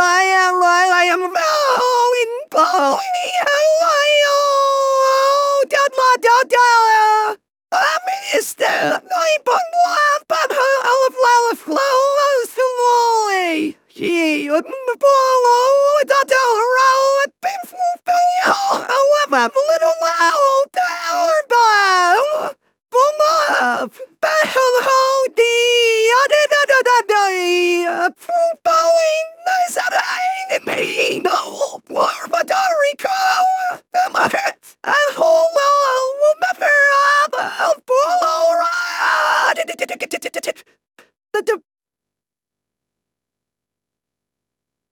I am right. I am in Mister, I bun laugh, but I'll flower flow slowly. Gee, bolo, da da row, been however, little loud, tower bow, boom up, battle holding. know Puerto Rico, and whole member of the,